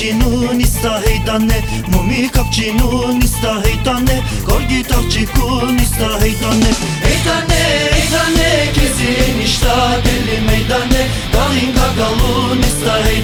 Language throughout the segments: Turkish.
kapçinunista heydane Mumi kapçinunista heydane Gorgi takçikunista heydane Heydane heydane Kezin işta deli meydane. Galin gagalunista heydane Heydane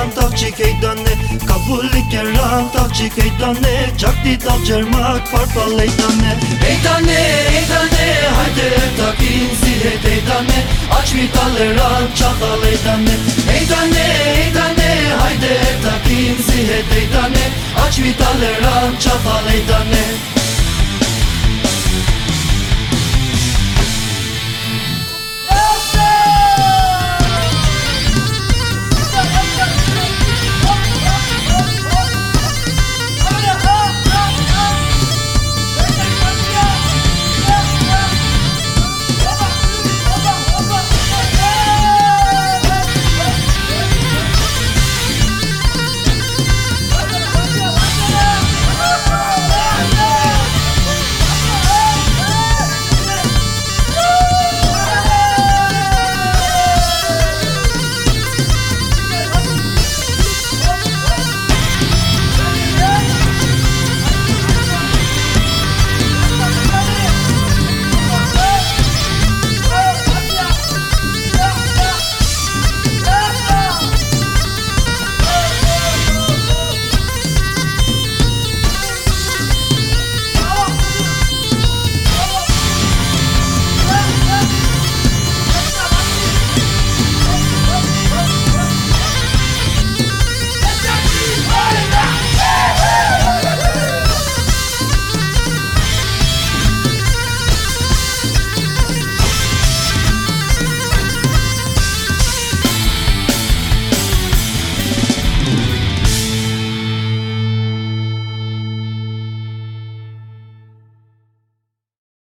Kabullik eran takçı keydane Kabullik eran takçı keydane Çakti dal cermak parpal eydane Eydane eydane haydi takin zihet eydane Aç mi dal eran çakal eydane Eydane eydane haydi takin zihet eydane Aç mi dal eran çakal eydane